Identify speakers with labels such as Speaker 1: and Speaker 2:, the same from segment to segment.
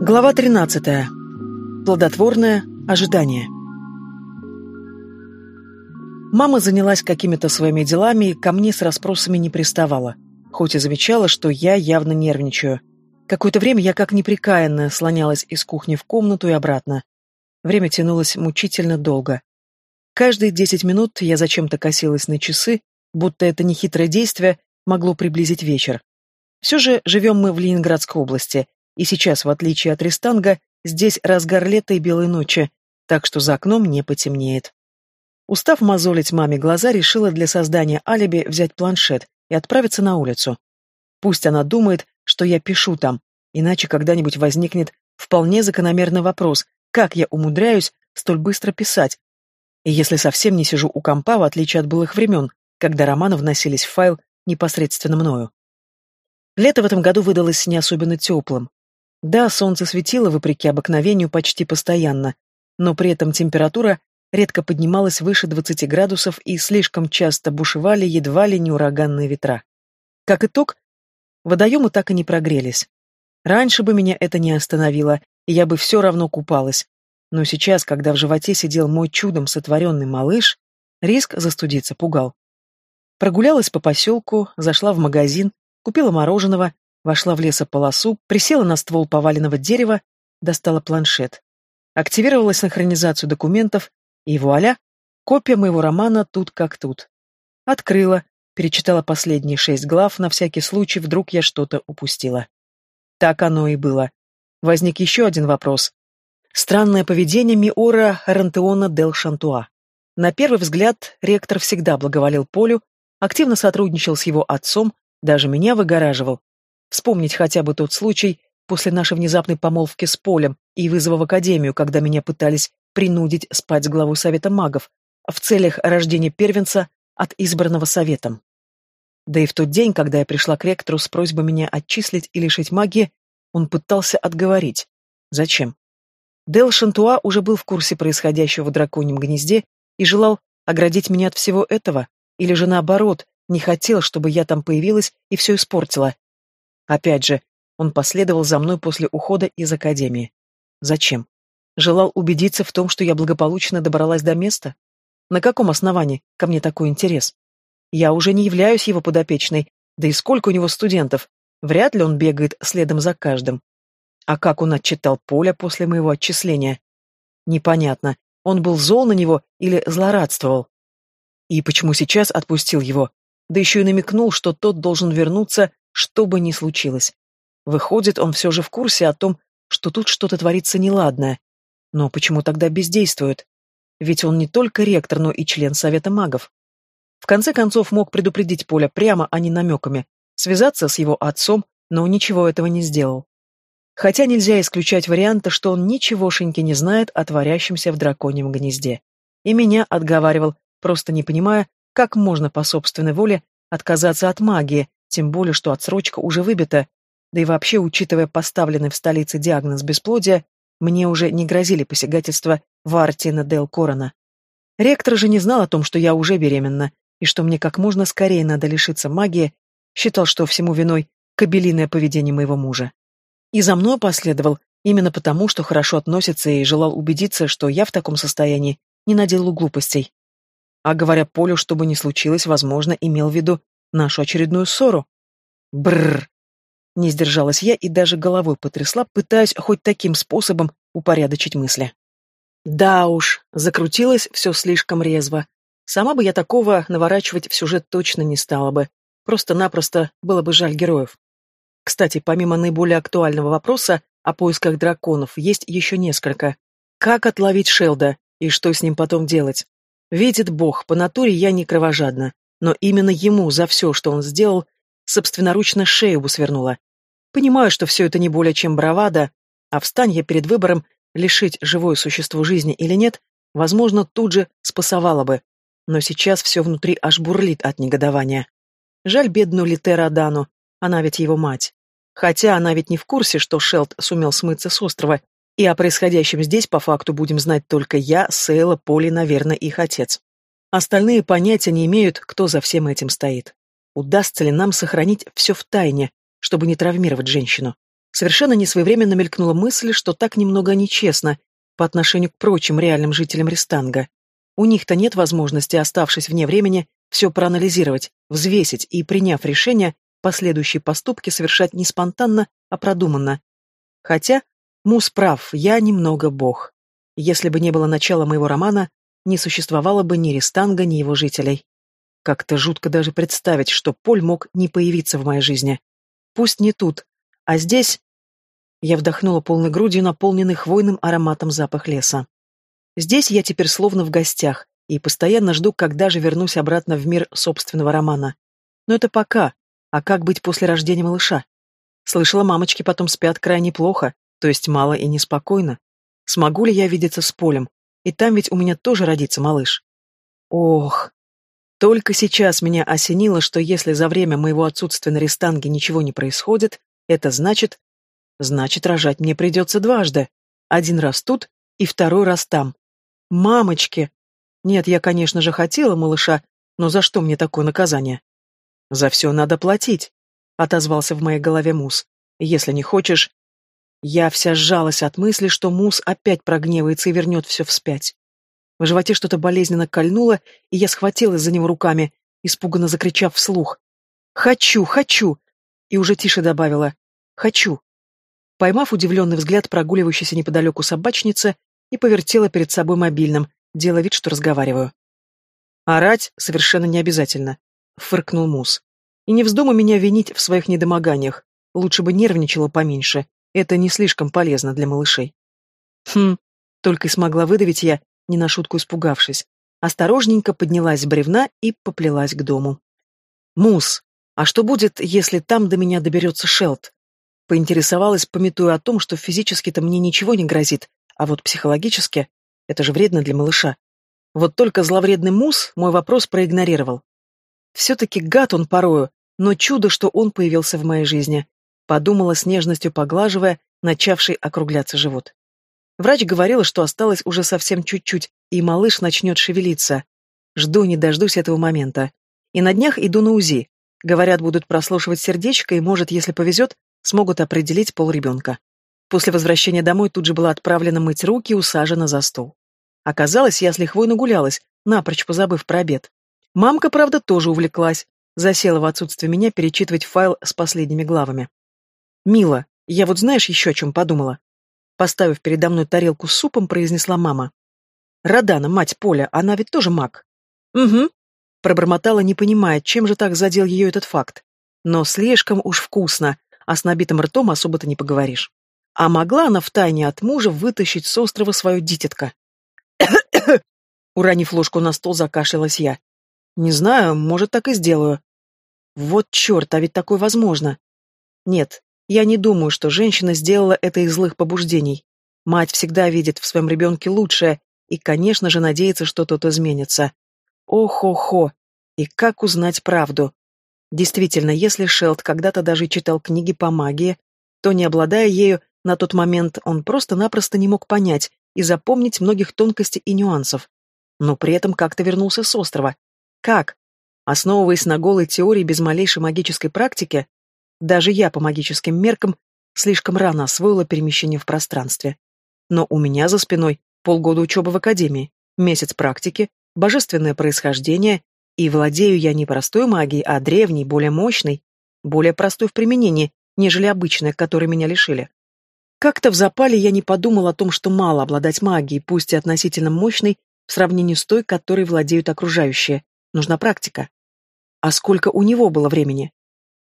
Speaker 1: Глава 13. Плодотворное ожидание. Мама занялась какими-то своими делами и ко мне с расспросами не приставала, хоть и замечала, что я явно нервничаю. Какое-то время я как неприкаянная слонялась из кухни в комнату и обратно. Время тянулось мучительно долго. Каждые десять минут я зачем-то косилась на часы, будто это нехитрое действие могло приблизить вечер. Все же живем мы в Ленинградской области, и сейчас, в отличие от Рестанга, здесь разгар лета и белой ночи, так что за окном не потемнеет. Устав мозолить маме глаза, решила для создания алиби взять планшет и отправиться на улицу. Пусть она думает, что я пишу там, иначе когда-нибудь возникнет вполне закономерный вопрос, как я умудряюсь столь быстро писать, и если совсем не сижу у компа, в отличие от былых времен, когда романы вносились в файл непосредственно мною. Лето в этом году выдалось не особенно теплым. Да, солнце светило, вопреки обыкновению, почти постоянно, но при этом температура редко поднималась выше 20 градусов и слишком часто бушевали едва ли не ураганные ветра. Как итог, водоемы так и не прогрелись. Раньше бы меня это не остановило, и я бы все равно купалась, но сейчас, когда в животе сидел мой чудом сотворенный малыш, риск застудиться пугал. Прогулялась по поселку, зашла в магазин, купила мороженого, вошла в лесополосу, присела на ствол поваленного дерева, достала планшет. Активировала синхронизацию документов, и вуаля, копия моего романа тут как тут. Открыла, перечитала последние шесть глав, на всякий случай вдруг я что-то упустила. Так оно и было. Возник еще один вопрос. Странное поведение Миора Рантеона дел Шантуа. На первый взгляд, ректор всегда благоволил Полю, активно сотрудничал с его отцом, даже меня выгораживал. Вспомнить хотя бы тот случай после нашей внезапной помолвки с Полем и вызова в академию, когда меня пытались принудить спать с главой Совета магов в целях рождения первенца от избранного Советом. Да и в тот день, когда я пришла к ректору с просьбой меня отчислить и лишить магии, он пытался отговорить. Зачем? Дел Шантуа уже был в курсе происходящего в драконьем гнезде и желал оградить меня от всего этого, или же наоборот, не хотел, чтобы я там появилась и все испортила. Опять же, он последовал за мной после ухода из академии. Зачем? Желал убедиться в том, что я благополучно добралась до места? На каком основании ко мне такой интерес? Я уже не являюсь его подопечной, да и сколько у него студентов. Вряд ли он бегает следом за каждым. А как он отчитал Поля после моего отчисления? Непонятно, он был зол на него или злорадствовал. И почему сейчас отпустил его? Да еще и намекнул, что тот должен вернуться, что бы ни случилось. Выходит, он все же в курсе о том, что тут что-то творится неладное. Но почему тогда бездействует? Ведь он не только ректор, но и член Совета магов. В конце концов мог предупредить Поля прямо, а не намеками, связаться с его отцом, но ничего этого не сделал. Хотя нельзя исключать варианта, что он ничегошеньки не знает о творящемся в драконьем гнезде. И меня отговаривал, просто не понимая, как можно по собственной воле отказаться от магии, тем более, что отсрочка уже выбита, да и вообще, учитывая поставленный в столице диагноз бесплодия, мне уже не грозили посягательства Вартина Дел Корона. Ректор же не знал о том, что я уже беременна, и что мне как можно скорее надо лишиться магии, считал, что всему виной кабелиное поведение моего мужа. И за мной последовал, именно потому, что хорошо относится и желал убедиться, что я в таком состоянии не наделал глупостей. А говоря Полю, что бы ни случилось, возможно, имел в виду нашу очередную ссору. Бррр. Не сдержалась я и даже головой потрясла, пытаясь хоть таким способом упорядочить мысли. Да уж, закрутилось все слишком резво. Сама бы я такого наворачивать в сюжет точно не стала бы. Просто-напросто было бы жаль героев. Кстати, помимо наиболее актуального вопроса о поисках драконов, есть еще несколько. Как отловить Шелда и что с ним потом делать? Видит Бог, по натуре я не кровожадна, но именно ему за все, что он сделал, собственноручно шею бы свернула. Понимаю, что все это не более чем бравада, а встань я перед выбором лишить живое существо жизни или нет, возможно, тут же спасовала бы. Но сейчас все внутри аж бурлит от негодования. Жаль бедную Литера Адану, она ведь его мать. Хотя она ведь не в курсе, что Шелд сумел смыться с острова, и о происходящем здесь по факту будем знать только я, Сейла, Поли, наверное, их отец. Остальные понятия не имеют, кто за всем этим стоит. Удастся ли нам сохранить все в тайне, чтобы не травмировать женщину? Совершенно несвоевременно мелькнула мысль, что так немного нечестно по отношению к прочим реальным жителям Рестанга. У них-то нет возможности, оставшись вне времени, все проанализировать, взвесить и, приняв решение, последующие поступки совершать не спонтанно, а продуманно. Хотя, Мус прав, я немного бог. Если бы не было начала моего романа, не существовало бы ни Рестанга, ни его жителей. Как-то жутко даже представить, что Поль мог не появиться в моей жизни. Пусть не тут, а здесь... Я вдохнула полной грудью наполненный хвойным ароматом запах леса. Здесь я теперь словно в гостях и постоянно жду, когда же вернусь обратно в мир собственного романа. Но это пока. А как быть после рождения малыша? Слышала, мамочки потом спят крайне плохо, то есть мало и неспокойно. Смогу ли я видеться с Полем? И там ведь у меня тоже родится малыш. Ох, только сейчас меня осенило, что если за время моего отсутствия на рестанге ничего не происходит, это значит... Значит, рожать мне придется дважды. Один раз тут и второй раз там. Мамочки! Нет, я, конечно же, хотела малыша, но за что мне такое наказание? За все надо платить, — отозвался в моей голове Мус. Если не хочешь... Я вся сжалась от мысли, что Мус опять прогневается и вернет все вспять. В животе что-то болезненно кольнуло, и я схватилась за него руками, испуганно закричав вслух. «Хочу, хочу!» И уже тише добавила. «Хочу!» Поймав удивленный взгляд прогуливающейся неподалеку собачницы, и повертела перед собой мобильным, делая вид, что разговариваю. «Орать совершенно не обязательно», — фыркнул Мус. «И не вздумай меня винить в своих недомоганиях. Лучше бы нервничала поменьше. Это не слишком полезно для малышей». «Хм», — только и смогла выдавить я, не на шутку испугавшись. Осторожненько поднялась с бревна и поплелась к дому. «Мус, а что будет, если там до меня доберется Шелд?» Поинтересовалась, пометуя о том, что физически-то мне ничего не грозит, а вот психологически это же вредно для малыша. Вот только зловредный Мус мой вопрос проигнорировал. Все-таки гад он порою, но чудо, что он появился в моей жизни. Подумала с нежностью поглаживая начавший округляться живот. Врач говорила, что осталось уже совсем чуть-чуть, и малыш начнет шевелиться. Жду не дождусь этого момента. И на днях иду на УЗИ. Говорят, будут прослушивать сердечко, и, может, если повезет, смогут определить пол ребенка. После возвращения домой тут же была отправлена мыть руки и усажена за стол. Оказалось, я с лихвой нагулялась, напрочь позабыв про обед. Мамка, правда, тоже увлеклась. Засела в отсутствие меня перечитывать файл с последними главами. «Мила, я вот знаешь еще о чем подумала?» Поставив передо мной тарелку с супом, произнесла мама. «Радана, мать Поля, она ведь тоже маг». «Угу», — пробормотала, не понимая, чем же так задел ее этот факт. «Но слишком уж вкусно, а с набитым ртом особо-то не поговоришь». А могла она втайне от мужа вытащить с острова свое дитятко. Уронив ложку на стол, закашлялась я. «Не знаю, может, так и сделаю». «Вот черт, а ведь такое возможно». «Нет, я не думаю, что женщина сделала это из злых побуждений. Мать всегда видит в своем ребенке лучшее и, конечно же, надеется, что тот изменится. Ох-хо-хо! И как узнать правду? Действительно, если Шелд когда-то даже читал книги по магии, то, не обладая ею, на тот момент он просто-напросто не мог понять и запомнить многих тонкостей и нюансов. Но при этом как-то вернулся с острова. Как? Основываясь на голой теории без малейшей магической практики, даже я по магическим меркам слишком рано освоила перемещение в пространстве. Но у меня за спиной полгода учебы в академии, месяц практики, божественное происхождение, и владею я не простой магией, а древней, более мощной, более простой в применении, нежели обычная, которой меня лишили. Как-то в запале я не подумал о том, что мало обладать магией, пусть и относительно мощной, в сравнении с той, которой владеют окружающие. Нужна практика. А сколько у него было времени?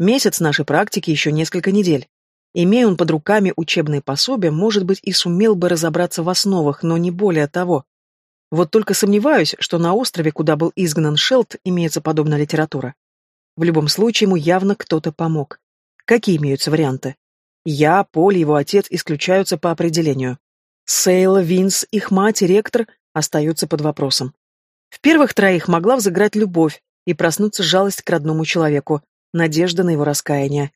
Speaker 1: Месяц нашей практики, еще несколько недель. Имея он под руками учебные пособия, может быть, и сумел бы разобраться в основах, но не более того. Вот только сомневаюсь, что на острове, куда был изгнан Шелд, имеется подобная литература. В любом случае, ему явно кто-то помог. Какие имеются варианты? Я, Поль, его отец исключаются по определению. Сейла, Винс, их мать ректор остаются под вопросом. В первых троих могла взыграть любовь и проснуться жалость к родному человеку, надежда на его раскаяние.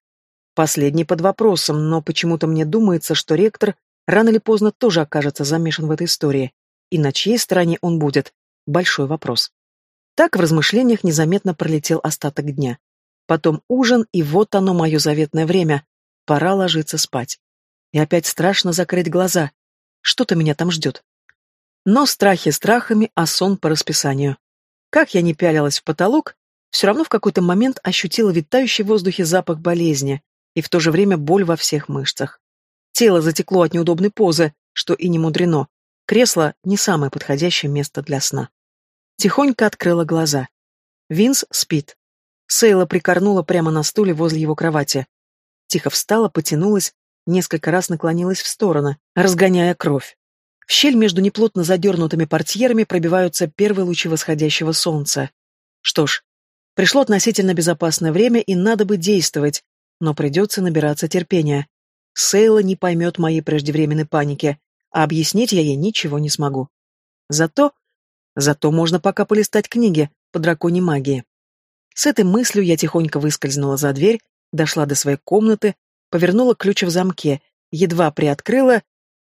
Speaker 1: Последний под вопросом, но почему-то мне думается, что ректор рано или поздно тоже окажется замешан в этой истории. И на чьей стороне он будет? Большой вопрос. Так в размышлениях незаметно пролетел остаток дня. Потом ужин, и вот оно, мое заветное время. Пора ложиться спать. И опять страшно закрыть глаза. Что-то меня там ждет. Но страхи страхами, а сон по расписанию. Как я не пялилась в потолок, все равно в какой-то момент ощутила витающий в воздухе запах болезни и в то же время боль во всех мышцах. Тело затекло от неудобной позы, что и не мудрено. Кресло — не самое подходящее место для сна. Тихонько открыла глаза. Винс спит. Сейла прикорнула прямо на стуле возле его кровати. Тихо встала, потянулась, несколько раз наклонилась в сторону, разгоняя кровь. В щель между неплотно задернутыми портьерами пробиваются первые лучи восходящего солнца. Что ж, пришло относительно безопасное время, и надо бы действовать, но придется набираться терпения. Сейла не поймет моей преждевременной паники, а объяснить я ей ничего не смогу. Зато... Зато можно пока полистать книги по драконьей магии. С этой мыслью я тихонько выскользнула за дверь, дошла до своей комнаты, повернула ключ в замке, едва приоткрыла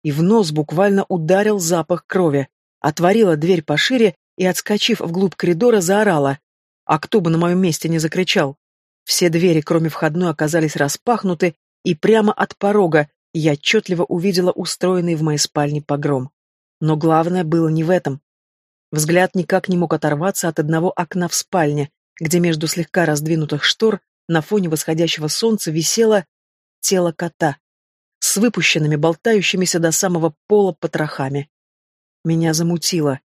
Speaker 1: и в нос буквально ударил запах крови. Отворила дверь пошире и, отскочив вглубь коридора, заорала. А кто бы на моем месте не закричал? Все двери, кроме входной, оказались распахнуты, и прямо от порога я отчетливо увидела устроенный в моей спальне погром. Но главное было не в этом. Взгляд никак не мог оторваться от одного окна в спальне, где между слегка раздвинутых штор на фоне восходящего солнца висело тело кота с выпущенными, болтающимися до самого пола потрохами. Меня замутило.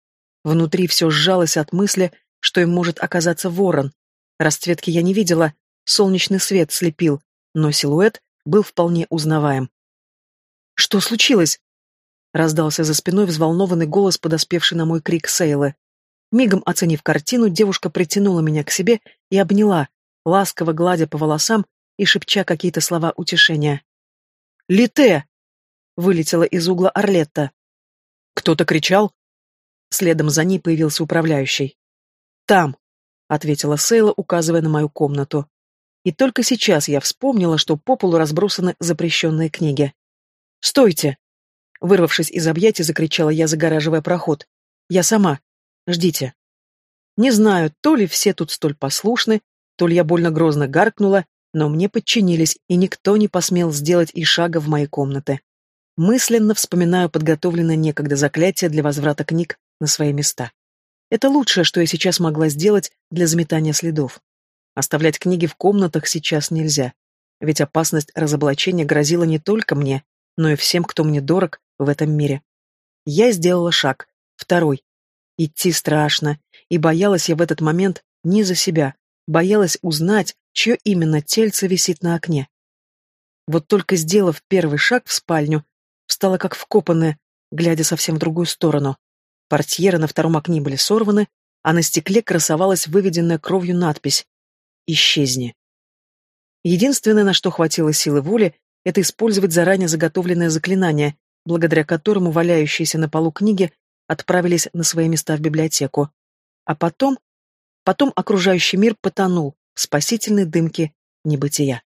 Speaker 1: Внутри все сжалось от мысли, что им может оказаться ворон. Расцветки я не видела, солнечный свет слепил, но силуэт был вполне узнаваем. «Что случилось?» — раздался за спиной взволнованный голос, подоспевший на мой крик Сейлы. Мигом оценив картину, девушка притянула меня к себе и обняла, ласково гладя по волосам и шепча какие-то слова утешения. Лите!» — вылетела из угла Орлетта. «Кто-то кричал?» Следом за ней появился управляющий. «Там», — ответила Сейла, указывая на мою комнату. И только сейчас я вспомнила, что по полу разбросаны запрещенные книги. «Стойте!» Вырвавшись из объятий, закричала я, загораживая проход. «Я сама. Ждите». Не знаю, то ли все тут столь послушны, то ли я больно грозно гаркнула, но мне подчинились, и никто не посмел сделать и шага в мои комнаты. Мысленно вспоминаю подготовленное некогда заклятие для возврата книг на свои места. Это лучшее, что я сейчас могла сделать для заметания следов. Оставлять книги в комнатах сейчас нельзя, ведь опасность разоблачения грозила не только мне, но и всем, кто мне дорог в этом мире. Я сделала шаг, второй. Идти страшно, и боялась я в этот момент не за себя, боялась узнать, чье именно тельце висит на окне. Вот только сделав первый шаг в спальню, встала как вкопанная, глядя совсем в другую сторону. Портьеры на втором окне были сорваны, а на стекле красовалась выведенная кровью надпись «Исчезни». Единственное, на что хватило силы воли, это использовать заранее заготовленное заклинание, благодаря которому валяющиеся на полу книги отправились на свои места в библиотеку. А потом... Потом окружающий мир потонул, спасительной дымки небытия.